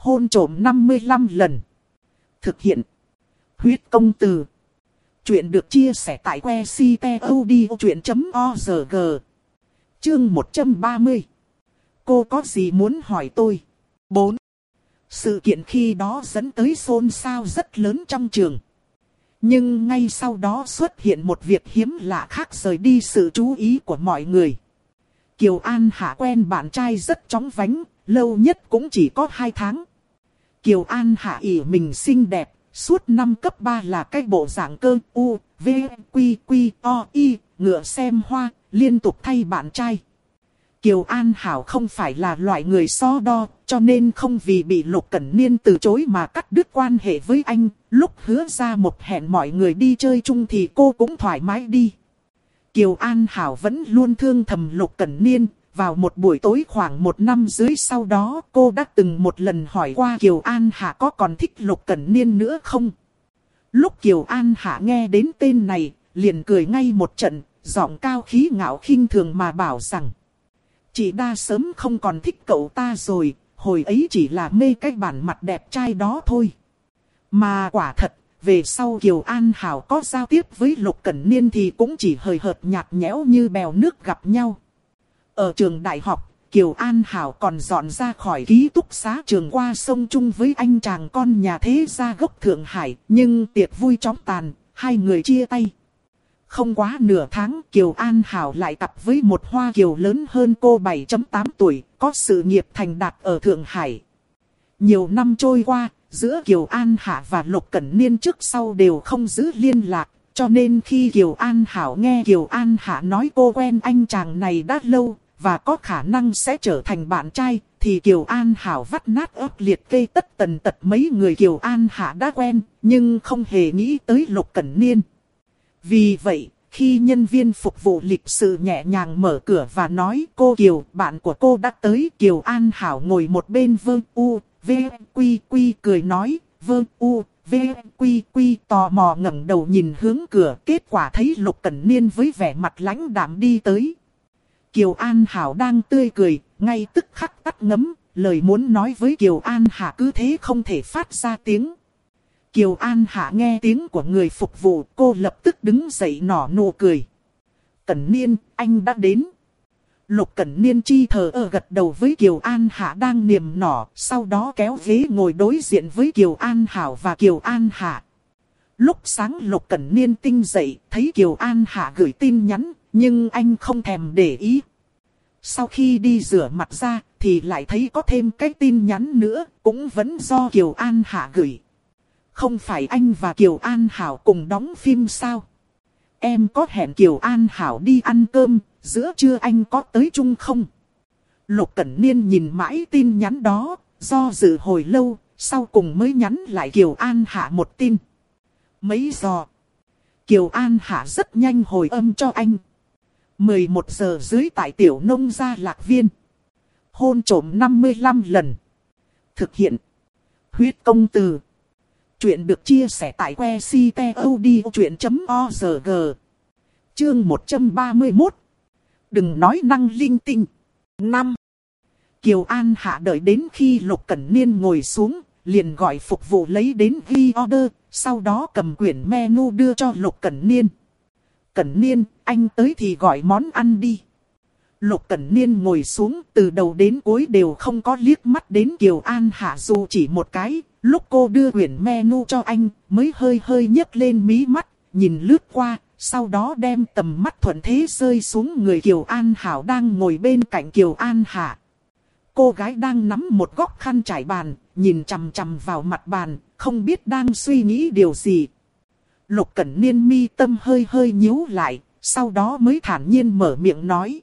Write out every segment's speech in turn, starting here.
Hôn trộm 55 lần. Thực hiện. Huyết công từ. Chuyện được chia sẻ tại que ctod.org. Chương 130. Cô có gì muốn hỏi tôi? 4. Sự kiện khi đó dẫn tới xôn xao rất lớn trong trường. Nhưng ngay sau đó xuất hiện một việc hiếm lạ khác rời đi sự chú ý của mọi người. Kiều An Hạ quen bạn trai rất chóng vánh, lâu nhất cũng chỉ có 2 tháng. Kiều An Hạ ỉ mình xinh đẹp, suốt năm cấp 3 là cái bộ dạng cơ u, v, quy, quy, o, y, ngựa xem hoa, liên tục thay bạn trai. Kiều An Hảo không phải là loại người so đo, cho nên không vì bị Lục Cẩn Niên từ chối mà cắt đứt quan hệ với anh. Lúc hứa ra một hẹn mọi người đi chơi chung thì cô cũng thoải mái đi. Kiều An Hảo vẫn luôn thương thầm Lục Cẩn Niên. Vào một buổi tối khoảng một năm dưới sau đó cô đã từng một lần hỏi qua Kiều An Hạ có còn thích Lục Cẩn Niên nữa không? Lúc Kiều An Hạ nghe đến tên này, liền cười ngay một trận, giọng cao khí ngạo khinh thường mà bảo rằng. Chị đa sớm không còn thích cậu ta rồi, hồi ấy chỉ là mê cái bản mặt đẹp trai đó thôi. Mà quả thật, về sau Kiều An Hảo có giao tiếp với Lục Cẩn Niên thì cũng chỉ hơi hợt nhạt nhẽo như bèo nước gặp nhau. Ở trường đại học, Kiều An Hảo còn dọn ra khỏi ký túc xá trường qua sông chung với anh chàng con nhà thế gia gốc Thượng Hải, nhưng tiệc vui chóng tàn, hai người chia tay. Không quá nửa tháng Kiều An Hảo lại tập với một hoa kiều lớn hơn cô 7.8 tuổi, có sự nghiệp thành đạt ở Thượng Hải. Nhiều năm trôi qua, giữa Kiều An Hạ và Lục Cẩn Niên trước sau đều không giữ liên lạc, cho nên khi Kiều An Hảo nghe Kiều An Hạ nói cô quen anh chàng này đã lâu, và có khả năng sẽ trở thành bạn trai, thì Kiều An Hảo vắt nát ớt liệt kê tất tần tật mấy người Kiều An Hạ đã quen, nhưng không hề nghĩ tới Lục Cẩn Niên. Vì vậy, khi nhân viên phục vụ lịch sự nhẹ nhàng mở cửa và nói cô Kiều, bạn của cô đã tới, Kiều An Hảo ngồi một bên Vương u, v, quy quy cười nói, Vương u, v, quy quy tò mò ngẩng đầu nhìn hướng cửa, kết quả thấy Lục Cẩn Niên với vẻ mặt lãnh đạm đi tới. Kiều An Hảo đang tươi cười, ngay tức khắc tắt ngấm, lời muốn nói với Kiều An Hạ cứ thế không thể phát ra tiếng. Kiều An Hạ nghe tiếng của người phục vụ, cô lập tức đứng dậy nở nụ cười. Cẩn Niên, anh đã đến. Lục Cẩn Niên chi thờ ơ gật đầu với Kiều An Hạ đang niềm nỏ, sau đó kéo ghế ngồi đối diện với Kiều An Hảo và Kiều An Hạ. Lúc sáng Lục Cẩn Niên tinh dậy, thấy Kiều An Hạ gửi tin nhắn, nhưng anh không thèm để ý. Sau khi đi rửa mặt ra, thì lại thấy có thêm cái tin nhắn nữa, cũng vẫn do Kiều An Hạ gửi. Không phải anh và Kiều An Hảo cùng đóng phim sao? Em có hẹn Kiều An Hảo đi ăn cơm, giữa trưa anh có tới chung không? Lục Cẩn Niên nhìn mãi tin nhắn đó, do dự hồi lâu, sau cùng mới nhắn lại Kiều An Hạ một tin. Mấy giờ? Kiều An Hạ rất nhanh hồi âm cho anh. 11 giờ dưới tại tiểu nông gia lạc viên. Hôn trổm 55 lần. Thực hiện. Huyết công từ. Chuyện được chia sẻ tại que ctod.org. Chương 131. Đừng nói năng linh tinh. 5. Kiều An Hạ đợi đến khi Lục Cẩn Niên ngồi xuống, liền gọi phục vụ lấy đến ghi order, sau đó cầm quyển menu đưa cho Lục Cẩn Niên. Cẩn Niên, anh tới thì gọi món ăn đi. Lục Cẩn Niên ngồi xuống từ đầu đến cuối đều không có liếc mắt đến Kiều An Hạ dù chỉ một cái. Lúc cô đưa quyển menu cho anh mới hơi hơi nhấc lên mí mắt, nhìn lướt qua, sau đó đem tầm mắt thuận thế rơi xuống người Kiều An Hảo đang ngồi bên cạnh Kiều An Hạ. Cô gái đang nắm một góc khăn trải bàn, nhìn chằm chằm vào mặt bàn, không biết đang suy nghĩ điều gì. Lục Cẩn Niên mi tâm hơi hơi nhíu lại, sau đó mới thản nhiên mở miệng nói.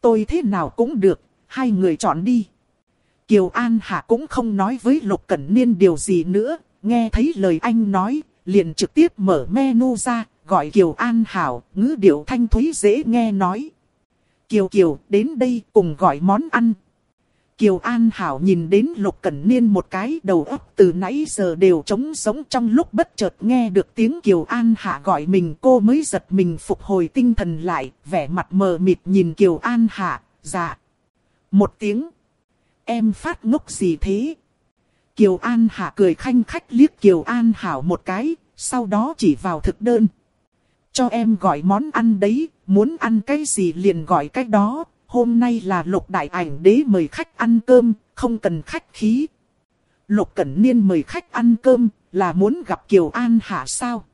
Tôi thế nào cũng được, hai người chọn đi. Kiều An Hạ cũng không nói với Lục Cẩn Niên điều gì nữa, nghe thấy lời anh nói, liền trực tiếp mở menu ra, gọi Kiều An Hảo, ngữ điệu thanh thúy dễ nghe nói. Kiều Kiều, đến đây cùng gọi món ăn. Kiều An Hảo nhìn đến Lục Cẩn Niên một cái đầu óc từ nãy giờ đều trống sống trong lúc bất chợt nghe được tiếng Kiều An Hạ gọi mình cô mới giật mình phục hồi tinh thần lại, vẻ mặt mờ mịt nhìn Kiều An Hạ, dạ. Một tiếng. Em phát ngốc gì thế? Kiều An Hạ cười khanh khách liếc Kiều An Hảo một cái, sau đó chỉ vào thực đơn. Cho em gọi món ăn đấy, muốn ăn cái gì liền gọi cái đó, hôm nay là lục đại ảnh đế mời khách ăn cơm, không cần khách khí. Lục Cẩn Niên mời khách ăn cơm, là muốn gặp Kiều An Hạ sao?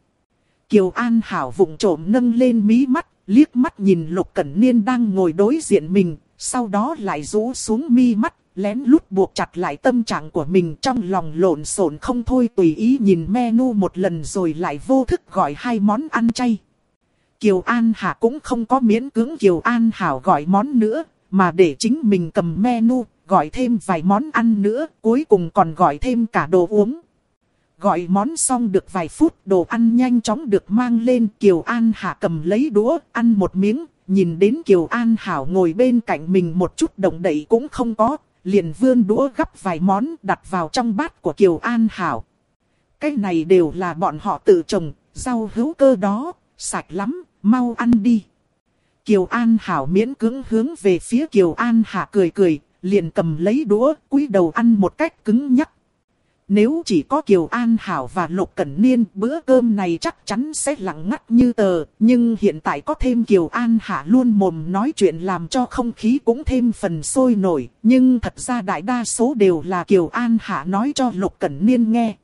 Kiều An Hảo vụng trộm nâng lên mí mắt, liếc mắt nhìn Lục Cẩn Niên đang ngồi đối diện mình, sau đó lại rũ xuống mi mắt, lén lút buộc chặt lại tâm trạng của mình trong lòng lộn xộn không thôi tùy ý nhìn menu một lần rồi lại vô thức gọi hai món ăn chay. Kiều An Hạ cũng không có miễn cưỡng Kiều An Hảo gọi món nữa, mà để chính mình cầm menu, gọi thêm vài món ăn nữa, cuối cùng còn gọi thêm cả đồ uống. Gọi món xong được vài phút, đồ ăn nhanh chóng được mang lên, Kiều An Hạ cầm lấy đũa, ăn một miếng, nhìn đến Kiều An Hảo ngồi bên cạnh mình một chút động đậy cũng không có, liền vươn đũa gắp vài món đặt vào trong bát của Kiều An Hảo. Cái này đều là bọn họ tự trồng, rau hữu cơ đó, sạch lắm, mau ăn đi. Kiều An Hảo miễn cưỡng hướng về phía Kiều An Hạ cười cười, liền cầm lấy đũa, cúi đầu ăn một cách cứng nhắc. Nếu chỉ có Kiều An Hảo và Lục Cẩn Niên, bữa cơm này chắc chắn sẽ lặng ngắt như tờ. Nhưng hiện tại có thêm Kiều An Hạ luôn mồm nói chuyện làm cho không khí cũng thêm phần sôi nổi. Nhưng thật ra đại đa số đều là Kiều An Hạ nói cho Lục Cẩn Niên nghe.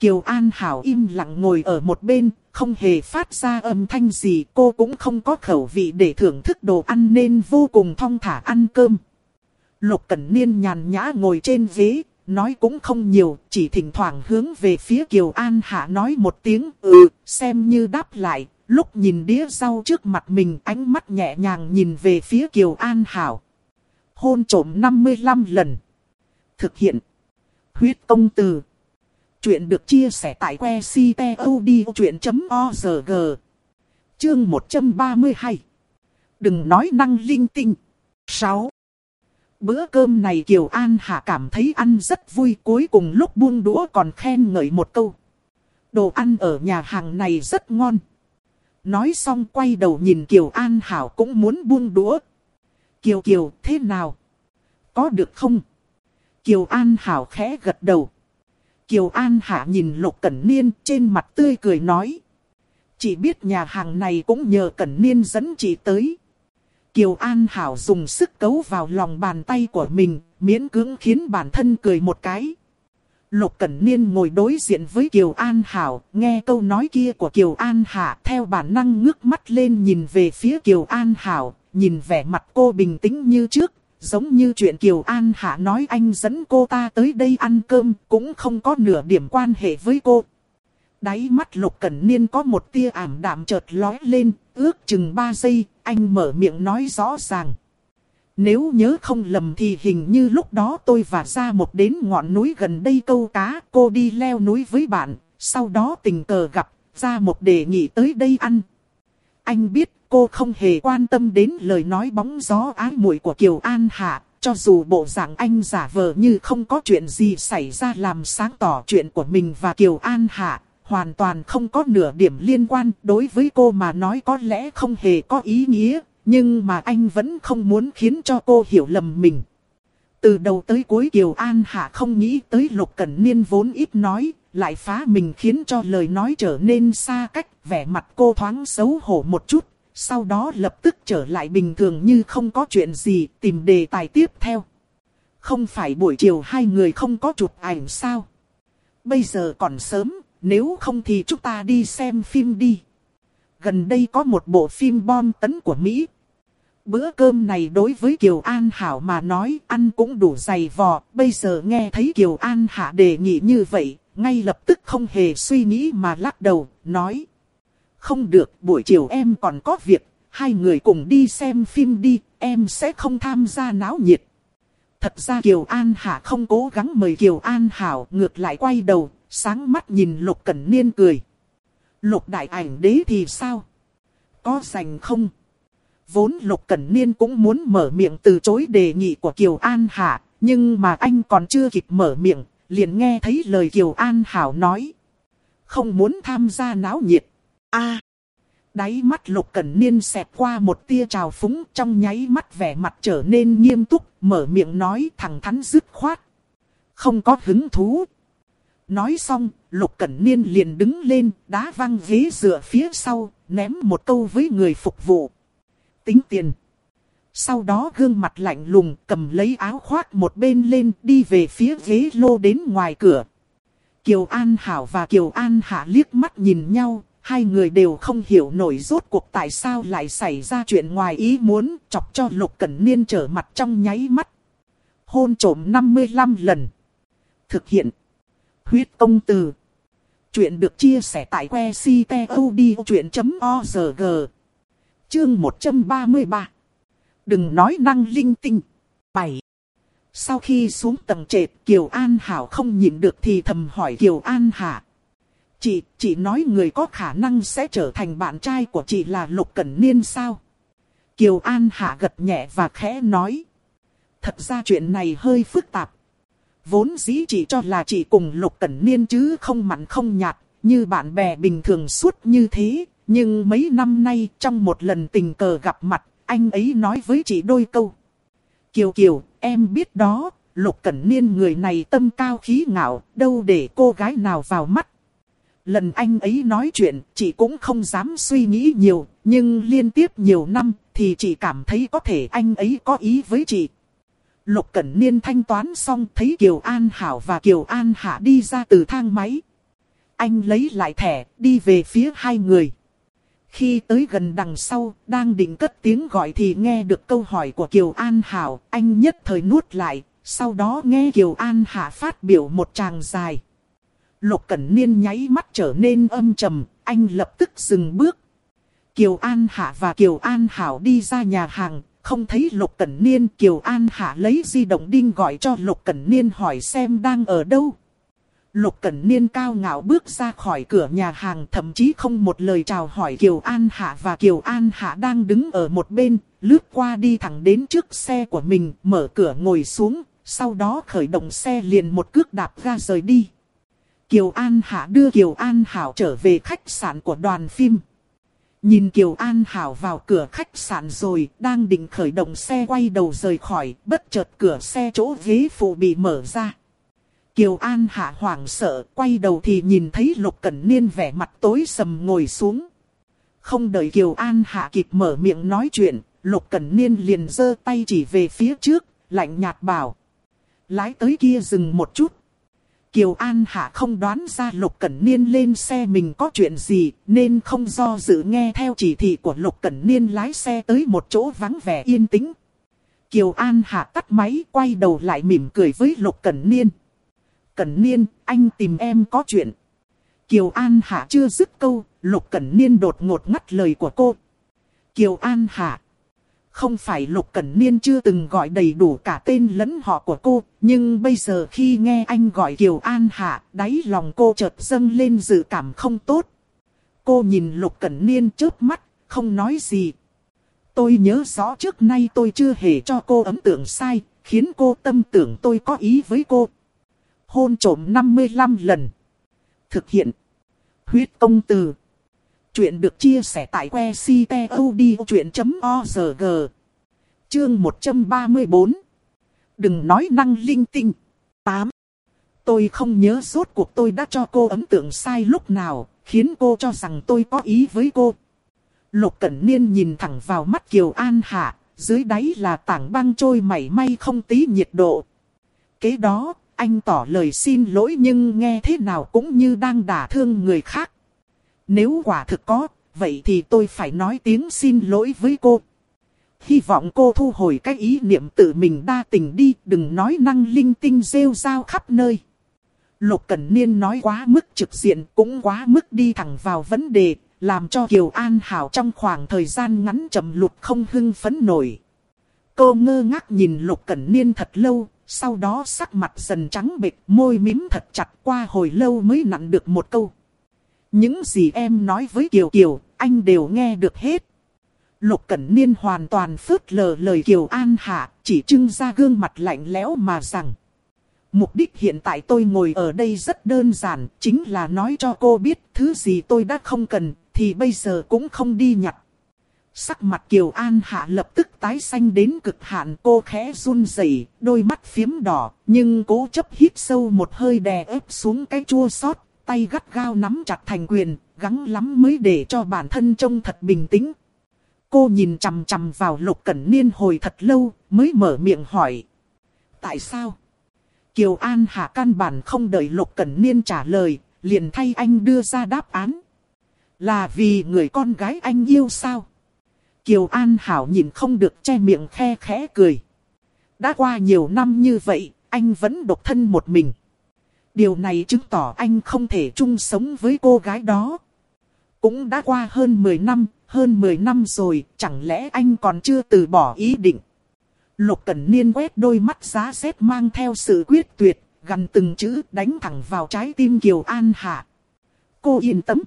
Kiều An Hảo im lặng ngồi ở một bên, không hề phát ra âm thanh gì. Cô cũng không có khẩu vị để thưởng thức đồ ăn nên vô cùng thong thả ăn cơm. Lục Cẩn Niên nhàn nhã ngồi trên ghế, nói cũng không nhiều, chỉ thỉnh thoảng hướng về phía Kiều An Hạ nói một tiếng ừ, xem như đáp lại. Lúc nhìn đĩa rau trước mặt mình ánh mắt nhẹ nhàng nhìn về phía Kiều An Hảo. Hôn trổm 55 lần. Thực hiện. Huyết công từ. Chuyện được chia sẻ tại que ctod.org. Chương 132. Đừng nói năng linh tinh. 6. Bữa cơm này Kiều An Hạ cảm thấy ăn rất vui, cuối cùng lúc buông đũa còn khen ngợi một câu. Đồ ăn ở nhà hàng này rất ngon. Nói xong quay đầu nhìn Kiều An Hảo cũng muốn buông đũa. Kiều Kiều, thế nào? Có được không? Kiều An Hảo khẽ gật đầu. Kiều An Hạ nhìn Lục Cẩn Niên trên mặt tươi cười nói. Chỉ biết nhà hàng này cũng nhờ Cẩn Niên dẫn chị tới. Kiều An Hảo dùng sức cấu vào lòng bàn tay của mình, miễn cưỡng khiến bản thân cười một cái. Lục Cẩn Niên ngồi đối diện với Kiều An Hảo, nghe câu nói kia của Kiều An Hạ theo bản năng ngước mắt lên nhìn về phía Kiều An Hảo, nhìn vẻ mặt cô bình tĩnh như trước, giống như chuyện Kiều An Hạ nói anh dẫn cô ta tới đây ăn cơm, cũng không có nửa điểm quan hệ với cô. Đáy mắt Lục Cẩn Niên có một tia ảm đạm chợt lói lên, ước chừng 3 giây, anh mở miệng nói rõ ràng. Nếu nhớ không lầm thì hình như lúc đó tôi và ra một đến ngọn núi gần đây câu cá, cô đi leo núi với bạn, sau đó tình cờ gặp, ra một đề nghị tới đây ăn. Anh biết cô không hề quan tâm đến lời nói bóng gió ái muội của Kiều An Hạ, cho dù bộ dạng anh giả vờ như không có chuyện gì xảy ra làm sáng tỏ chuyện của mình và Kiều An Hạ, hoàn toàn không có nửa điểm liên quan đối với cô mà nói có lẽ không hề có ý nghĩa, nhưng mà anh vẫn không muốn khiến cho cô hiểu lầm mình. Từ đầu tới cuối Kiều An Hạ không nghĩ tới Lục Cẩn Niên vốn ít nói, lại phá mình khiến cho lời nói trở nên xa cách, vẻ mặt cô thoáng xấu hổ một chút, sau đó lập tức trở lại bình thường như không có chuyện gì, tìm đề tài tiếp theo. Không phải buổi chiều hai người không có chụp ảnh sao? Bây giờ còn sớm, nếu không thì chúng ta đi xem phim đi. Gần đây có một bộ phim bom tấn của Mỹ. Bữa cơm này đối với Kiều An Hảo mà nói ăn cũng đủ dày vò. Bây giờ nghe thấy Kiều An Hạ đề nghị như vậy, ngay lập tức không hề suy nghĩ mà lắc đầu, nói. Không được, buổi chiều em còn có việc, hai người cùng đi xem phim đi, em sẽ không tham gia náo nhiệt. Thật ra Kiều An Hạ không cố gắng mời Kiều An Hảo ngược lại quay đầu, sáng mắt nhìn Lục Cẩn Niên cười. Lục đại ảnh đế thì sao? Có dành không? Vốn Lục Cẩn Niên cũng muốn mở miệng từ chối đề nghị của Kiều An Hạ, nhưng mà anh còn chưa kịp mở miệng, liền nghe thấy lời Kiều An Hảo nói. Không muốn tham gia náo nhiệt a Đáy mắt Lục Cẩn Niên xẹt qua một tia trào phúng trong nháy mắt vẻ mặt trở nên nghiêm túc, mở miệng nói thẳng thắn dứt khoát. không có hứng thú. Nói xong, Lục Cẩn Niên liền đứng lên, đá văng ghế dựa phía sau, ném một câu với người phục vụ. Tính tiền. Sau đó gương mặt lạnh lùng cầm lấy áo khoác một bên lên đi về phía ghế lô đến ngoài cửa. Kiều An Hảo và Kiều An Hạ liếc mắt nhìn nhau, hai người đều không hiểu nổi rốt cuộc tại sao lại xảy ra chuyện ngoài ý muốn, chọc cho Lục Cẩn Niên trở mặt trong nháy mắt. Hôn trổm 55 lần. Thực hiện. Huyết công từ. Chuyện được chia sẻ tại que ctod.org. Chương 133. Đừng nói năng linh tinh. 7. Sau khi xuống tầng trệt, Kiều An Hảo không nhịn được thì thầm hỏi Kiều An Hạ. Chị, chị nói người có khả năng sẽ trở thành bạn trai của chị là Lục Cẩn Niên sao? Kiều An Hạ gật nhẹ và khẽ nói. Thật ra chuyện này hơi phức tạp. Vốn dĩ chị cho là chị cùng Lục Cẩn Niên chứ không mặn không nhạt, như bạn bè bình thường suốt như thế. Nhưng mấy năm nay trong một lần tình cờ gặp mặt, anh ấy nói với chị đôi câu. Kiều Kiều, em biết đó, Lục Cẩn Niên người này tâm cao khí ngạo, đâu để cô gái nào vào mắt. Lần anh ấy nói chuyện, chị cũng không dám suy nghĩ nhiều, nhưng liên tiếp nhiều năm, thì chị cảm thấy có thể anh ấy có ý với chị. Lục Cẩn Niên thanh toán xong thấy Kiều An Hảo và Kiều An Hạ đi ra từ thang máy. Anh lấy lại thẻ, đi về phía hai người. Khi tới gần đằng sau, đang định cất tiếng gọi thì nghe được câu hỏi của Kiều An Hảo, anh nhất thời nuốt lại, sau đó nghe Kiều An Hạ phát biểu một tràng dài. Lục Cẩn Niên nháy mắt trở nên âm trầm, anh lập tức dừng bước. Kiều An Hạ và Kiều An Hảo đi ra nhà hàng, không thấy Lục Cẩn Niên. Kiều An Hạ lấy di động đinh gọi cho Lục Cẩn Niên hỏi xem đang ở đâu. Lục Cẩn Niên cao ngạo bước ra khỏi cửa nhà hàng thậm chí không một lời chào hỏi Kiều An Hạ và Kiều An Hạ đang đứng ở một bên, lướt qua đi thẳng đến trước xe của mình, mở cửa ngồi xuống, sau đó khởi động xe liền một cước đạp ra rời đi. Kiều An Hạ đưa Kiều An Hảo trở về khách sạn của đoàn phim. Nhìn Kiều An Hảo vào cửa khách sạn rồi, đang định khởi động xe quay đầu rời khỏi, bất chợt cửa xe chỗ ghế phụ bị mở ra. Kiều An Hạ hoảng sợ, quay đầu thì nhìn thấy Lục Cẩn Niên vẻ mặt tối sầm ngồi xuống. Không đợi Kiều An Hạ kịp mở miệng nói chuyện, Lục Cẩn Niên liền giơ tay chỉ về phía trước, lạnh nhạt bảo. Lái tới kia dừng một chút. Kiều An Hạ không đoán ra Lục Cẩn Niên lên xe mình có chuyện gì, nên không do dự nghe theo chỉ thị của Lục Cẩn Niên lái xe tới một chỗ vắng vẻ yên tĩnh. Kiều An Hạ tắt máy quay đầu lại mỉm cười với Lục Cẩn Niên. Cẩn Niên, anh tìm em có chuyện. Kiều An Hạ chưa dứt câu, Lục Cẩn Niên đột ngột ngắt lời của cô. Kiều An Hạ. Không phải Lục Cẩn Niên chưa từng gọi đầy đủ cả tên lẫn họ của cô, nhưng bây giờ khi nghe anh gọi Kiều An Hạ, đáy lòng cô chợt dâng lên dự cảm không tốt. Cô nhìn Lục Cẩn Niên chớp mắt, không nói gì. Tôi nhớ rõ trước nay tôi chưa hề cho cô ấn tượng sai, khiến cô tâm tưởng tôi có ý với cô. Hôn trổm 55 lần. Thực hiện. Huyết công từ. Chuyện được chia sẻ tại que ctod.org. Chương 134. Đừng nói năng linh tinh. 8. Tôi không nhớ rốt cuộc tôi đã cho cô ấn tượng sai lúc nào, khiến cô cho rằng tôi có ý với cô. Lục Cẩn Niên nhìn thẳng vào mắt Kiều An Hạ, dưới đáy là tảng băng trôi mảy may không tí nhiệt độ. Kế đó, anh tỏ lời xin lỗi nhưng nghe thế nào cũng như đang đả thương người khác. Nếu quả thực có, vậy thì tôi phải nói tiếng xin lỗi với cô. Hy vọng cô thu hồi cái ý niệm tự mình đa tình đi, đừng nói năng linh tinh rêu rao khắp nơi. Lục Cẩn Niên nói quá mức trực diện, cũng quá mức đi thẳng vào vấn đề, làm cho Kiều An Hảo trong khoảng thời gian ngắn chậm lụt không hưng phấn nổi. Cô ngơ ngác nhìn Lục Cẩn Niên thật lâu, sau đó sắc mặt dần trắng bệch, môi mím thật chặt qua hồi lâu mới nặn được một câu. Những gì em nói với Kiều Kiều, anh đều nghe được hết. Lục Cẩn Niên hoàn toàn phớt lờ lời Kiều An Hạ, chỉ trưng ra gương mặt lạnh lẽo mà rằng. Mục đích hiện tại tôi ngồi ở đây rất đơn giản, chính là nói cho cô biết thứ gì tôi đã không cần, thì bây giờ cũng không đi nhặt. Sắc mặt Kiều An Hạ lập tức tái xanh đến cực hạn cô khẽ run rẩy, đôi mắt phiếm đỏ, nhưng cố chấp hít sâu một hơi đè ép xuống cái chua xót, tay gắt gao nắm chặt thành quyền, gắng lắm mới để cho bản thân trông thật bình tĩnh. Cô nhìn chằm chằm vào Lục Cẩn Niên hồi thật lâu, mới mở miệng hỏi. Tại sao? Kiều An Hạ căn bản không đợi Lục Cẩn Niên trả lời, liền thay anh đưa ra đáp án. Là vì người con gái anh yêu sao? Kiều An Hảo nhìn không được che miệng khe khẽ cười. Đã qua nhiều năm như vậy, anh vẫn độc thân một mình. Điều này chứng tỏ anh không thể chung sống với cô gái đó. Cũng đã qua hơn 10 năm, hơn 10 năm rồi, chẳng lẽ anh còn chưa từ bỏ ý định. Lục Cẩn Niên quét đôi mắt giá xét mang theo sự quyết tuyệt, gần từng chữ đánh thẳng vào trái tim Kiều An Hạ. Cô yên tâm.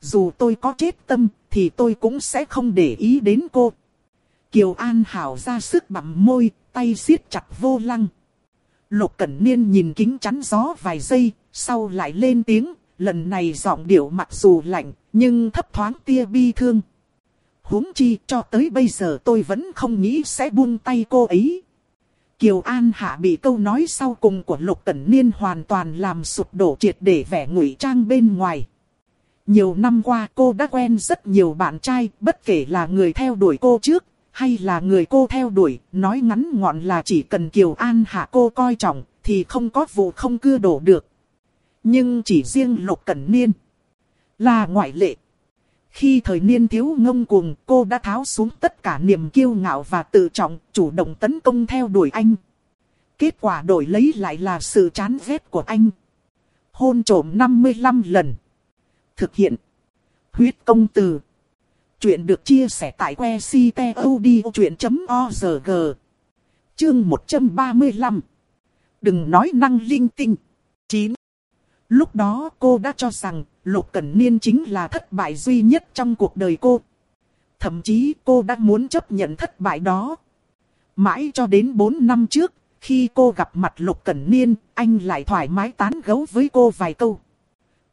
Dù tôi có chết tâm, thì tôi cũng sẽ không để ý đến cô. Kiều An Hảo ra sức bặm môi, tay siết chặt vô lăng. Lục Cẩn Niên nhìn kính chắn gió vài giây, sau lại lên tiếng, lần này giọng điệu mặc dù lạnh, nhưng thấp thoáng tia bi thương. huống chi cho tới bây giờ tôi vẫn không nghĩ sẽ buông tay cô ấy. Kiều An Hạ bị câu nói sau cùng của Lục Cẩn Niên hoàn toàn làm sụp đổ triệt để vẻ ngụy trang bên ngoài. Nhiều năm qua cô đã quen rất nhiều bạn trai, bất kể là người theo đuổi cô trước, hay là người cô theo đuổi, nói ngắn ngọn là chỉ cần Kiều An Hạ cô coi trọng, thì không có vụ không cưa đổ được. Nhưng chỉ riêng Lục Cẩn Niên là ngoại lệ. Khi thời niên thiếu ngông cuồng, cô đã tháo xuống tất cả niềm kiêu ngạo và tự trọng, chủ động tấn công theo đuổi anh. Kết quả đổi lấy lại là sự chán ghét của anh. Hôn trổm 55 lần. Thực hiện. Huyết công từ. Chuyện được chia sẻ tại que ctod.org. Chương 135. Đừng nói năng linh tinh. 9. Lúc đó cô đã cho rằng Lục Cẩn Niên chính là thất bại duy nhất trong cuộc đời cô. Thậm chí cô đã muốn chấp nhận thất bại đó. Mãi cho đến 4 năm trước, khi cô gặp mặt Lục Cẩn Niên, anh lại thoải mái tán gấu với cô vài câu.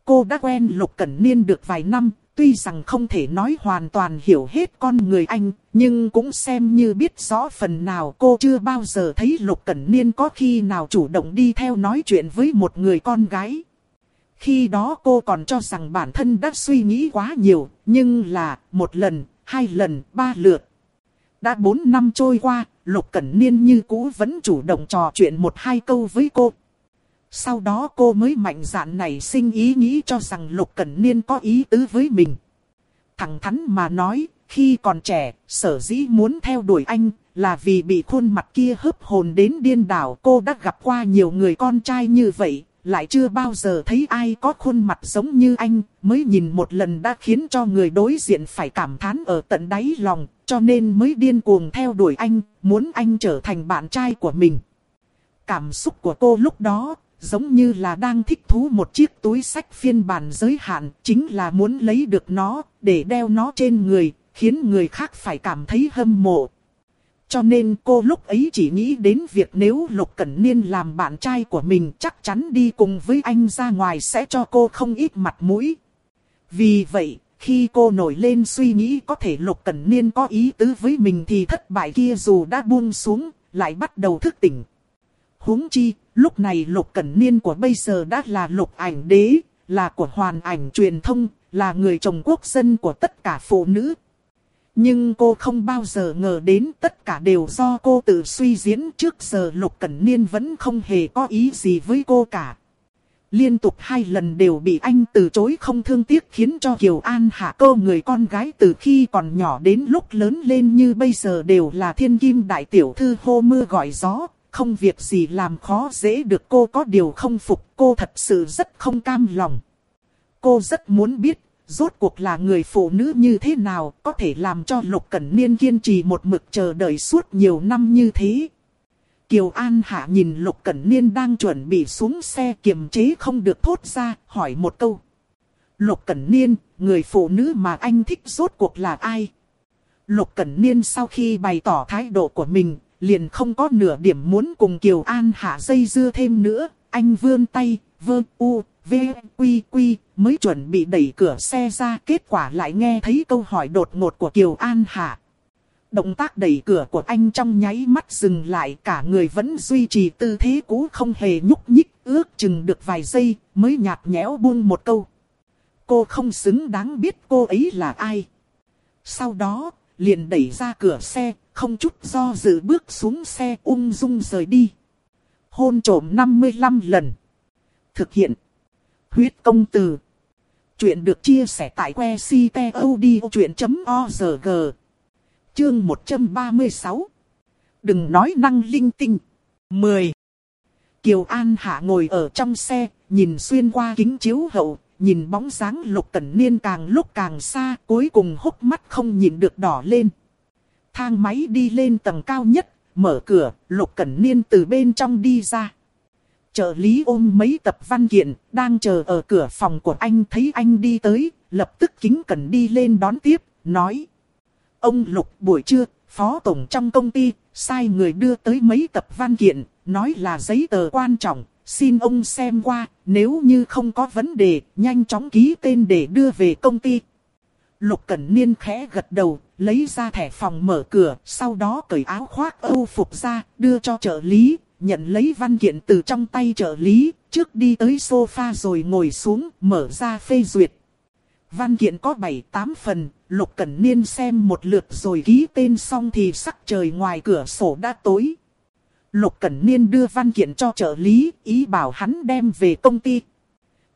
Cô đã quen Lục Cẩn Niên được vài năm, tuy rằng không thể nói hoàn toàn hiểu hết con người anh, nhưng cũng xem như biết rõ phần nào cô chưa bao giờ thấy Lục Cẩn Niên có khi nào chủ động đi theo nói chuyện với một người con gái. Khi đó cô còn cho rằng bản thân đã suy nghĩ quá nhiều, nhưng là một lần, hai lần, ba lượt. Đã bốn năm trôi qua, Lục Cẩn Niên như cũ vẫn chủ động trò chuyện một hai câu với cô. Sau đó cô mới mạnh dạn này sinh ý nghĩ cho rằng Lục Cẩn Niên có ý tứ với mình. Thẳng thắn mà nói, khi còn trẻ, sở dĩ muốn theo đuổi anh, là vì bị khuôn mặt kia hấp hồn đến điên đảo. Cô đã gặp qua nhiều người con trai như vậy, lại chưa bao giờ thấy ai có khuôn mặt giống như anh, mới nhìn một lần đã khiến cho người đối diện phải cảm thán ở tận đáy lòng, cho nên mới điên cuồng theo đuổi anh, muốn anh trở thành bạn trai của mình. Cảm xúc của cô lúc đó, giống như là đang thích thú một chiếc túi sách phiên bản giới hạn, chính là muốn lấy được nó, để đeo nó trên người, khiến người khác phải cảm thấy hâm mộ. Cho nên cô lúc ấy chỉ nghĩ đến việc nếu Lục Cẩn Niên làm bạn trai của mình chắc chắn đi cùng với anh ra ngoài sẽ cho cô không ít mặt mũi. Vì vậy, khi cô nổi lên suy nghĩ có thể Lục Cẩn Niên có ý tứ với mình thì thất bại kia dù đã buông xuống, lại bắt đầu thức tỉnh. huống chi, lúc này Lục Cẩn Niên của bây giờ đã là Lục ảnh đế, là của hoàn ảnh truyền thông, là người chồng quốc dân của tất cả phụ nữ, nhưng cô không bao giờ ngờ đến tất cả đều do cô tự suy diễn trước giờ Lục Cẩn Niên vẫn không hề có ý gì với cô cả. Liên tục hai lần đều bị anh từ chối không thương tiếc khiến cho Kiều An hạ cô người con gái từ khi còn nhỏ đến lúc lớn lên như bây giờ đều là thiên kim đại tiểu thư hô mưa gọi gió, không việc gì làm khó dễ được cô có điều không phục cô thật sự rất không cam lòng. Cô rất muốn biết Rốt cuộc là người phụ nữ như thế nào có thể làm cho Lục Cẩn Niên kiên trì một mực chờ đợi suốt nhiều năm như thế. Kiều An Hạ nhìn Lục Cẩn Niên đang chuẩn bị xuống xe kiềm chế không được thốt ra, hỏi một câu. Lục Cẩn Niên, người phụ nữ mà anh thích rốt cuộc là ai? Lục Cẩn Niên sau khi bày tỏ thái độ của mình, liền không có nửa điểm muốn cùng Kiều An Hạ dây dưa thêm nữa. Anh vươn tay, vơ u, V, Quy, Quy, mới chuẩn bị đẩy cửa xe ra, kết quả lại nghe thấy câu hỏi đột ngột của Kiều An Hạ. Động tác đẩy cửa của anh trong nháy mắt dừng lại, cả người vẫn duy trì tư thế cũ không hề nhúc nhích, ước chừng được vài giây, mới nhạt nhẽo buông một câu. Cô không xứng đáng biết cô ấy là ai. Sau đó, liền đẩy ra cửa xe, không chút do dự bước xuống xe ung dung rời đi. Hôn trổm 55 lần. Thực hiện. Huyết công từ. Chuyện được chia sẻ tại que ctod.org. Chương 136. Đừng nói năng linh tinh. 10. Kiều An Hạ ngồi ở trong xe, nhìn xuyên qua kính chiếu hậu, nhìn bóng dáng lục cẩn niên càng lúc càng xa, cuối cùng hốc mắt không nhìn được đỏ lên. Thang máy đi lên tầng cao nhất, mở cửa, lục cẩn niên từ bên trong đi ra. Trợ lý ôm mấy tập văn kiện, đang chờ ở cửa phòng của anh thấy anh đi tới, lập tức kính cẩn đi lên đón tiếp, nói. Ông Lục buổi trưa, phó tổng trong công ty, sai người đưa tới mấy tập văn kiện, nói là giấy tờ quan trọng, xin ông xem qua, nếu như không có vấn đề, nhanh chóng ký tên để đưa về công ty. Lục Cẩn Niên khẽ gật đầu, lấy ra thẻ phòng mở cửa, sau đó cởi áo khoác âu phục ra, đưa cho trợ lý, nhận lấy văn kiện từ trong tay trợ lý, trước đi tới sofa rồi ngồi xuống, mở ra phê duyệt. Văn kiện có 7-8 phần, Lục Cẩn Niên xem một lượt rồi ký tên xong thì sắc trời ngoài cửa sổ đã tối. Lục Cẩn Niên đưa văn kiện cho trợ lý, ý bảo hắn đem về công ty.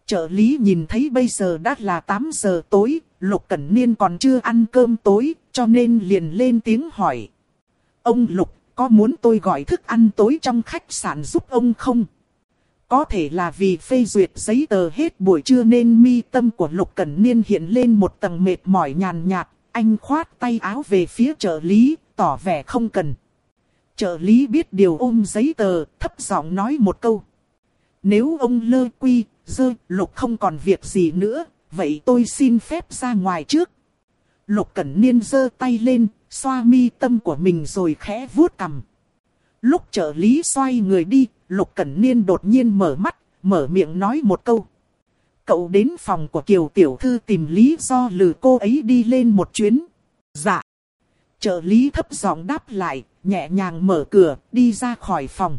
Trợ lý nhìn thấy bây giờ đã là 8 giờ tối, Lục Cẩn Niên còn chưa ăn cơm tối, cho nên liền lên tiếng hỏi. Ông Lục, có muốn tôi gọi thức ăn tối trong khách sạn giúp ông không? Có thể là vì phê duyệt giấy tờ hết buổi trưa nên mi tâm của Lục Cẩn Niên hiện lên một tầng mệt mỏi nhàn nhạt. Anh khoát tay áo về phía trợ lý, tỏ vẻ không cần. Trợ lý biết điều ôm giấy tờ, thấp giọng nói một câu. Nếu ông lơ quy, dơ, Lục không còn việc gì nữa, vậy tôi xin phép ra ngoài trước. Lục Cẩn Niên giơ tay lên, xoa mi tâm của mình rồi khẽ vuốt cằm. Lúc trợ lý xoay người đi, Lục Cẩn Niên đột nhiên mở mắt, mở miệng nói một câu. Cậu đến phòng của Kiều Tiểu Thư tìm lý do lừa cô ấy đi lên một chuyến. Dạ. Trợ lý thấp giọng đáp lại, nhẹ nhàng mở cửa, đi ra khỏi phòng.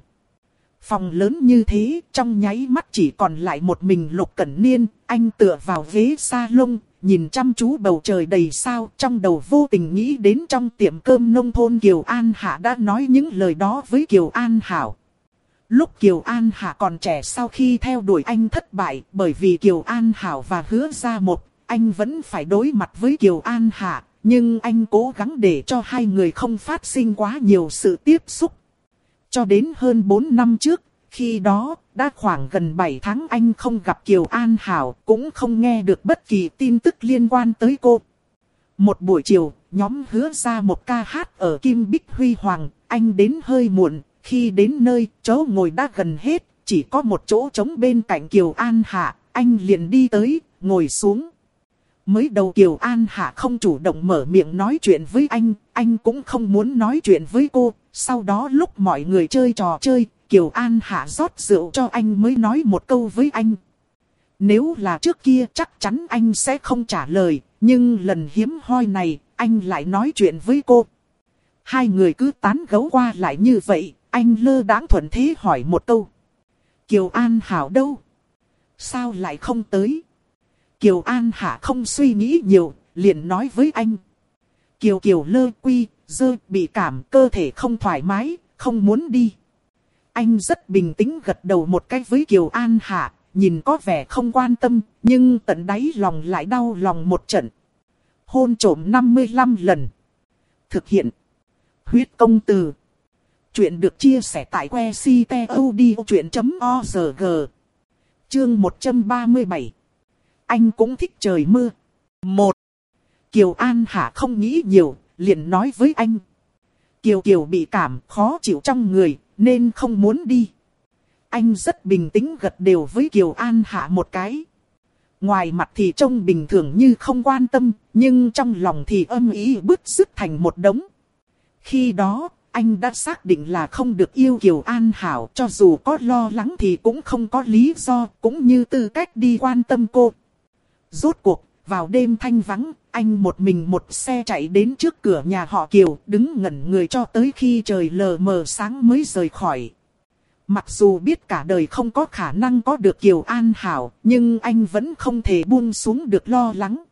Phòng lớn như thế, trong nháy mắt chỉ còn lại một mình Lục Cẩn Niên, anh tựa vào ghế sa lông nhìn chăm chú bầu trời đầy sao, trong đầu vô tình nghĩ đến trong tiệm cơm nông thôn Kiều An Hạ đã nói những lời đó với Kiều An Hảo. Lúc Kiều An Hạ còn trẻ sau khi theo đuổi anh thất bại bởi vì Kiều An Hảo và hứa ra một, anh vẫn phải đối mặt với Kiều An Hạ, nhưng anh cố gắng để cho hai người không phát sinh quá nhiều sự tiếp xúc. Cho đến hơn 4 năm trước, khi đó, đã khoảng gần 7 tháng anh không gặp Kiều An Hảo, cũng không nghe được bất kỳ tin tức liên quan tới cô. Một buổi chiều, nhóm hứa ra một ca hát ở Kim Bích Huy Hoàng, anh đến hơi muộn, khi đến nơi, chỗ ngồi đã gần hết, chỉ có một chỗ trống bên cạnh Kiều An Hạ, anh liền đi tới, ngồi xuống. Mới đầu Kiều An Hạ không chủ động mở miệng nói chuyện với anh, anh cũng không muốn nói chuyện với cô. Sau đó lúc mọi người chơi trò chơi, Kiều An Hạ rót rượu cho anh mới nói một câu với anh. Nếu là trước kia chắc chắn anh sẽ không trả lời, nhưng lần hiếm hoi này, anh lại nói chuyện với cô. Hai người cứ tán gấu qua lại như vậy, anh lơ đáng thuận thế hỏi một câu. Kiều An Hảo đâu? Sao lại không tới? Kiều An Hạ không suy nghĩ nhiều, liền nói với anh. Kiều Kiều lơ quy, dơ, bị cảm, cơ thể không thoải mái, không muốn đi. Anh rất bình tĩnh gật đầu một cách với Kiều An Hạ, nhìn có vẻ không quan tâm, nhưng tận đáy lòng lại đau lòng một trận. Hôn trổm 55 lần. Thực hiện. Huyết công từ. Chuyện được chia sẻ tại que ctod.org. Chương 137 anh cũng thích trời mưa. Một, Kiều An Hạ không nghĩ nhiều, liền nói với anh. Kiều Kiều bị cảm khó chịu trong người, nên không muốn đi. Anh rất bình tĩnh gật đều với Kiều An Hạ một cái. Ngoài mặt thì trông bình thường như không quan tâm, nhưng trong lòng thì âm ý bứt rứt thành một đống. Khi đó, anh đã xác định là không được yêu Kiều An Hảo, cho dù có lo lắng thì cũng không có lý do, cũng như tư cách đi quan tâm cô. Rốt cuộc, vào đêm thanh vắng, anh một mình một xe chạy đến trước cửa nhà họ Kiều, đứng ngẩn người cho tới khi trời lờ mờ sáng mới rời khỏi. Mặc dù biết cả đời không có khả năng có được Kiều An Hảo, nhưng anh vẫn không thể buông xuống được lo lắng.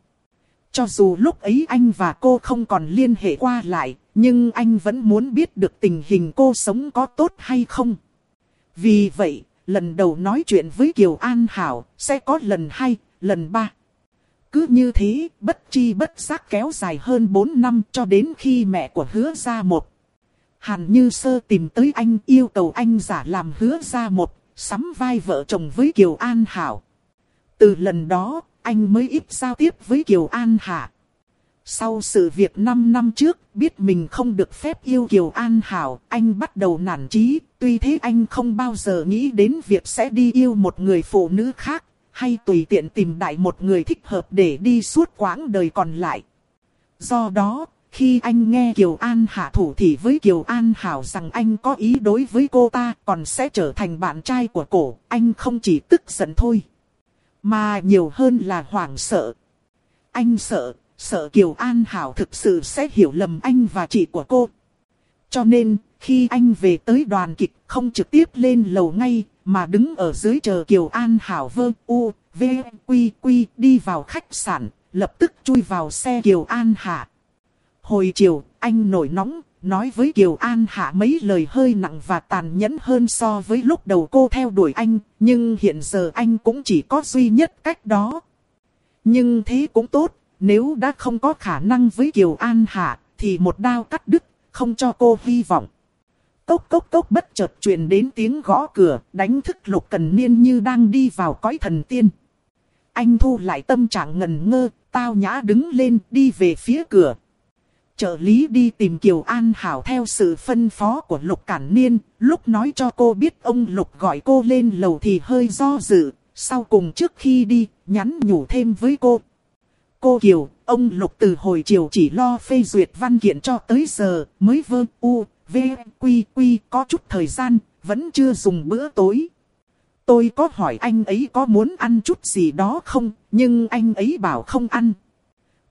Cho dù lúc ấy anh và cô không còn liên hệ qua lại, nhưng anh vẫn muốn biết được tình hình cô sống có tốt hay không. Vì vậy, lần đầu nói chuyện với Kiều An Hảo, sẽ có lần hai, lần ba. Cứ như thế, bất chi bất giác kéo dài hơn 4 năm cho đến khi mẹ của hứa ra một. Hàn Như Sơ tìm tới anh yêu cầu anh giả làm hứa ra một, sắm vai vợ chồng với Kiều An Hảo. Từ lần đó, anh mới ít giao tiếp với Kiều An Hạ. Sau sự việc 5 năm trước, biết mình không được phép yêu Kiều An Hảo, anh bắt đầu nản chí, tuy thế anh không bao giờ nghĩ đến việc sẽ đi yêu một người phụ nữ khác, hay tùy tiện tìm đại một người thích hợp để đi suốt quãng đời còn lại. Do đó, khi anh nghe Kiều An hạ thủ thì với Kiều An Hảo rằng anh có ý đối với cô ta còn sẽ trở thành bạn trai của cổ, anh không chỉ tức giận thôi. Mà nhiều hơn là hoảng sợ. Anh sợ, sợ Kiều An Hảo thực sự sẽ hiểu lầm anh và chị của cô. Cho nên, khi anh về tới đoàn kịch không trực tiếp lên lầu ngay, mà đứng ở dưới chờ Kiều An Hảo vơ u, v, quy quy đi vào khách sạn, lập tức chui vào xe Kiều An Hạ. Hồi chiều, anh nổi nóng, nói với Kiều An Hạ mấy lời hơi nặng và tàn nhẫn hơn so với lúc đầu cô theo đuổi anh, nhưng hiện giờ anh cũng chỉ có duy nhất cách đó. Nhưng thế cũng tốt, nếu đã không có khả năng với Kiều An Hạ, thì một đao cắt đứt, không cho cô hy vọng. Cốc cốc cốc bất chợt truyền đến tiếng gõ cửa, đánh thức Lục Cần Niên như đang đi vào cõi thần tiên. Anh thu lại tâm trạng ngần ngơ, tao nhã đứng lên đi về phía cửa. Trợ lý đi tìm Kiều An Hảo theo sự phân phó của Lục Cản Niên, lúc nói cho cô biết ông Lục gọi cô lên lầu thì hơi do dự, sau cùng trước khi đi, nhắn nhủ thêm với cô. Cô Kiều, ông Lục từ hồi chiều chỉ lo phê duyệt văn kiện cho tới giờ, mới vơ u, v, quy quy có chút thời gian, vẫn chưa dùng bữa tối. Tôi có hỏi anh ấy có muốn ăn chút gì đó không, nhưng anh ấy bảo không ăn.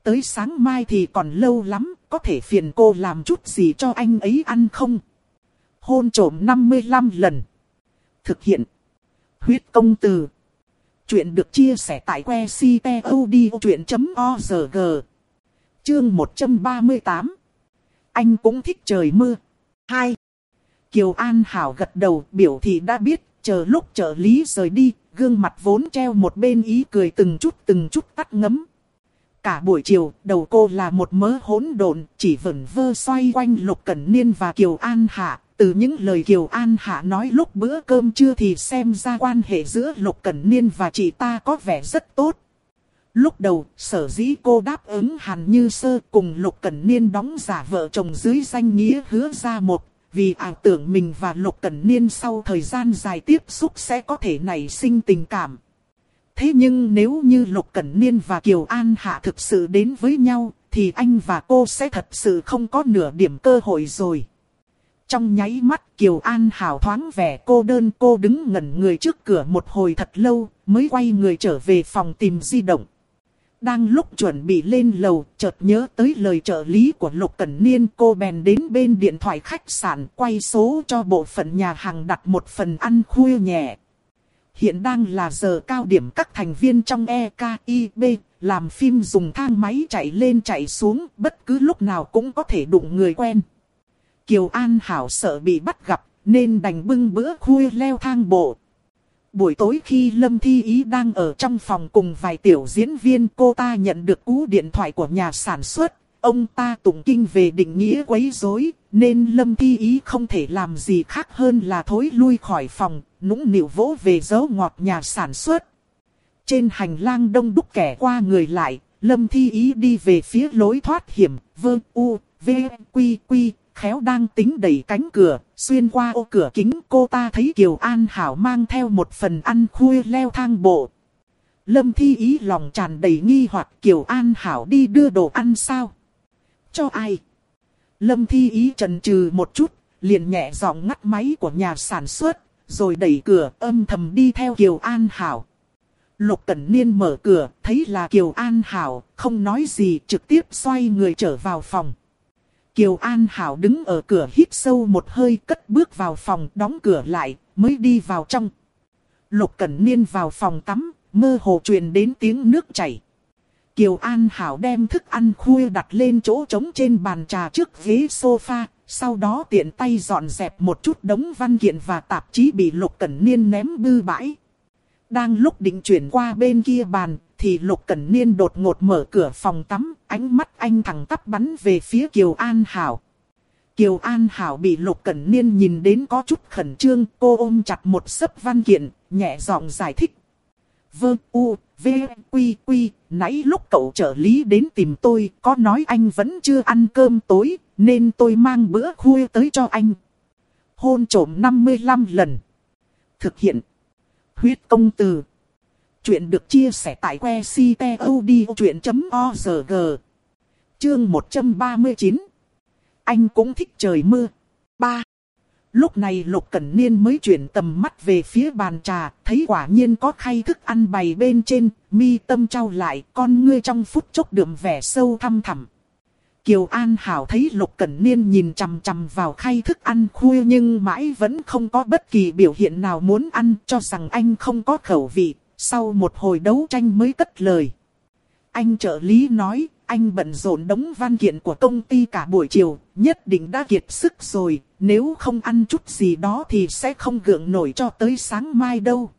Tới sáng mai thì còn lâu lắm, có thể phiền cô làm chút gì cho anh ấy ăn không? Hôn trổm 55 lần. Thực hiện. Huyết công từ. Chuyện được chia sẻ tại que ctod.org. Chương 138. Anh cũng thích trời mưa. 2. Kiều An Hảo gật đầu biểu thị đã biết, chờ lúc trợ lý rời đi, gương mặt vốn treo một bên ý cười từng chút từng chút tắt ngấm. Cả buổi chiều, đầu cô là một mớ hỗn độn, chỉ vẩn vơ xoay quanh Lục Cẩn Niên và Kiều An Hạ. Từ những lời Kiều An Hạ nói lúc bữa cơm trưa thì xem ra quan hệ giữa Lục Cẩn Niên và chị ta có vẻ rất tốt. Lúc đầu, sở dĩ cô đáp ứng Hàn Như Sơ cùng Lục Cẩn Niên đóng giả vợ chồng dưới danh nghĩa hứa ra một, vì ảo tưởng mình và Lục Cẩn Niên sau thời gian dài tiếp xúc sẽ có thể nảy sinh tình cảm. Thế nhưng nếu như Lục Cẩn Niên và Kiều An Hạ thực sự đến với nhau, thì anh và cô sẽ thật sự không có nửa điểm cơ hội rồi. Trong nháy mắt Kiều An hào thoáng vẻ cô đơn cô đứng ngẩn người trước cửa một hồi thật lâu, mới quay người trở về phòng tìm di động. Đang lúc chuẩn bị lên lầu, chợt nhớ tới lời trợ lý của Lục Cẩn Niên cô bèn đến bên điện thoại khách sạn quay số cho bộ phận nhà hàng đặt một phần ăn khuya nhẹ. Hiện đang là giờ cao điểm các thành viên trong EKIB, làm phim dùng thang máy chạy lên chạy xuống, bất cứ lúc nào cũng có thể đụng người quen. Kiều An Hảo sợ bị bắt gặp, nên đành bưng bữa khuya leo thang bộ. Buổi tối khi Lâm Thi Ý đang ở trong phòng cùng vài tiểu diễn viên cô ta nhận được cú điện thoại của nhà sản xuất. Ông ta tụng kinh về định nghĩa quấy rối, nên Lâm Thi Ý không thể làm gì khác hơn là thối lui khỏi phòng, nũng nịu vỗ về dấu ngọt nhà sản xuất. Trên hành lang đông đúc kẻ qua người lại, Lâm Thi Ý đi về phía lối thoát hiểm, vơ u, v, quy quy, khéo đang tính đẩy cánh cửa, xuyên qua ô cửa kính cô ta thấy Kiều An Hảo mang theo một phần ăn khuya leo thang bộ. Lâm Thi Ý lòng tràn đầy nghi hoặc Kiều An Hảo đi đưa đồ ăn sao? Cho ai? Lâm Thi Ý trần trừ một chút, liền nhẹ giọng ngắt máy của nhà sản xuất, rồi đẩy cửa âm thầm đi theo Kiều An Hảo. Lục Cẩn Niên mở cửa, thấy là Kiều An Hảo, không nói gì, trực tiếp xoay người trở vào phòng. Kiều An Hảo đứng ở cửa hít sâu một hơi, cất bước vào phòng, đóng cửa lại, mới đi vào trong. Lục Cẩn Niên vào phòng tắm, mơ hồ truyền đến tiếng nước chảy. Kiều An Hảo đem thức ăn khuya đặt lên chỗ trống trên bàn trà trước ghế sofa, sau đó tiện tay dọn dẹp một chút đống văn kiện và tạp chí bị Lục Cẩn Niên ném bư bãi. Đang lúc định chuyển qua bên kia bàn, thì Lục Cẩn Niên đột ngột mở cửa phòng tắm, ánh mắt anh thẳng tắp bắn về phía Kiều An Hảo. Kiều An Hảo bị Lục Cẩn Niên nhìn đến có chút khẩn trương, cô ôm chặt một sấp văn kiện, nhẹ giọng giải thích. Vơ u, v, quy quy, nãy lúc cậu trợ lý đến tìm tôi, có nói anh vẫn chưa ăn cơm tối, nên tôi mang bữa khuya tới cho anh. Hôn trổm 55 lần. Thực hiện. Huyết công từ. Chuyện được chia sẻ tại que ctod.org. Chương 139. Anh cũng thích trời mưa. 3. Lúc này Lục Cẩn Niên mới chuyển tầm mắt về phía bàn trà, thấy quả nhiên có khay thức ăn bày bên trên, mi tâm trao lại, con ngươi trong phút chốc đượm vẻ sâu thăm thẳm. Kiều An Hảo thấy Lục Cẩn Niên nhìn chằm chằm vào khay thức ăn khuya nhưng mãi vẫn không có bất kỳ biểu hiện nào muốn ăn cho rằng anh không có khẩu vị. Sau một hồi đấu tranh mới cất lời. Anh trợ lý nói, anh bận rộn đống văn kiện của công ty cả buổi chiều, nhất định đã kiệt sức rồi, nếu không ăn chút gì đó thì sẽ không gượng nổi cho tới sáng mai đâu.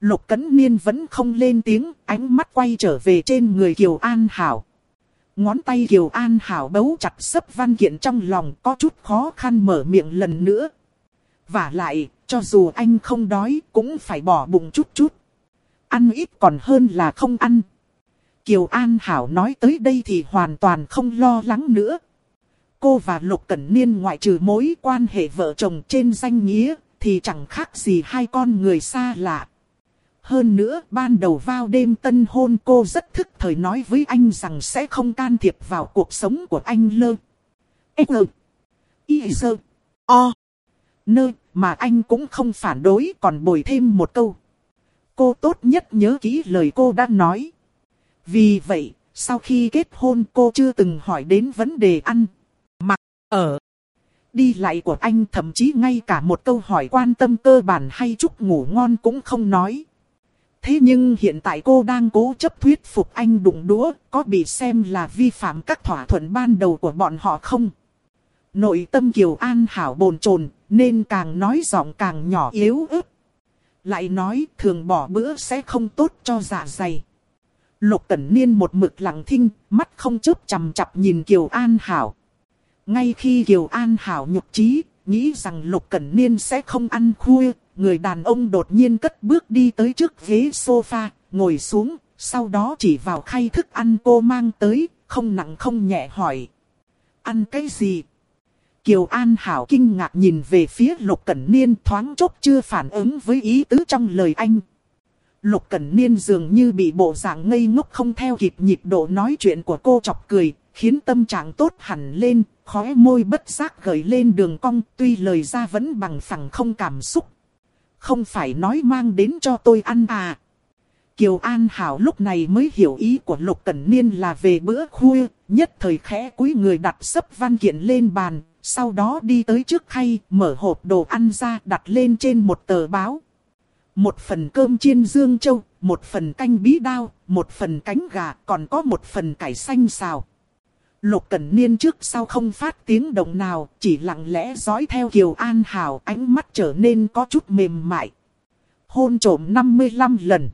Lục cấn Niên vẫn không lên tiếng, ánh mắt quay trở về trên người Kiều An Hảo. Ngón tay Kiều An Hảo bấu chặt sấp văn kiện trong lòng có chút khó khăn mở miệng lần nữa. Và lại, cho dù anh không đói cũng phải bỏ bụng chút chút. Ăn ít còn hơn là không ăn. Kiều An Hảo nói tới đây thì hoàn toàn không lo lắng nữa. Cô và Lục Cẩn Niên ngoại trừ mối quan hệ vợ chồng trên danh nghĩa, thì chẳng khác gì hai con người xa lạ. Hơn nữa, ban đầu vào đêm tân hôn cô rất thức thời nói với anh rằng sẽ không can thiệp vào cuộc sống của anh lơ. L. Y. Sơ. O. Nơ, mà anh cũng không phản đối còn bồi thêm một câu. Cô tốt nhất nhớ kỹ lời cô đã nói. Vì vậy, sau khi kết hôn cô chưa từng hỏi đến vấn đề ăn, mặc, ở. Đi lại của anh thậm chí ngay cả một câu hỏi quan tâm cơ bản hay chúc ngủ ngon cũng không nói. Thế nhưng hiện tại cô đang cố chấp thuyết phục anh đụng đũa, có bị xem là vi phạm các thỏa thuận ban đầu của bọn họ không? Nội tâm Kiều An Hảo bồn chồn nên càng nói giọng càng nhỏ yếu ớt. Lại nói thường bỏ bữa sẽ không tốt cho dạ dày. Lục tần Niên một mực lặng thinh, mắt không chớp chằm chặp nhìn Kiều An Hảo. Ngay khi Kiều An Hảo nhục trí, nghĩ rằng Lục Cẩn Niên sẽ không ăn khuya, người đàn ông đột nhiên cất bước đi tới trước ghế sofa, ngồi xuống, sau đó chỉ vào khay thức ăn cô mang tới, không nặng không nhẹ hỏi. Ăn cái gì? Kiều An Hảo kinh ngạc nhìn về phía Lục Cẩn Niên thoáng chốc chưa phản ứng với ý tứ trong lời anh. Lục Cẩn Niên dường như bị bộ dạng ngây ngốc không theo kịp nhịp độ nói chuyện của cô chọc cười, khiến tâm trạng tốt hẳn lên, khóe môi bất giác gợi lên đường cong, tuy lời ra vẫn bằng phẳng không cảm xúc. Không phải nói mang đến cho tôi ăn à. Kiều An Hảo lúc này mới hiểu ý của Lục Cẩn Niên là về bữa khuya, nhất thời khẽ cúi người đặt sấp văn kiện lên bàn, sau đó đi tới trước khay, mở hộp đồ ăn ra đặt lên trên một tờ báo. Một phần cơm chiên dương châu, một phần canh bí đao, một phần cánh gà, còn có một phần cải xanh xào. Lục Cẩn Niên trước sau không phát tiếng động nào, chỉ lặng lẽ dõi theo Kiều An Hảo, ánh mắt trở nên có chút mềm mại. Hôn trổm 55 lần.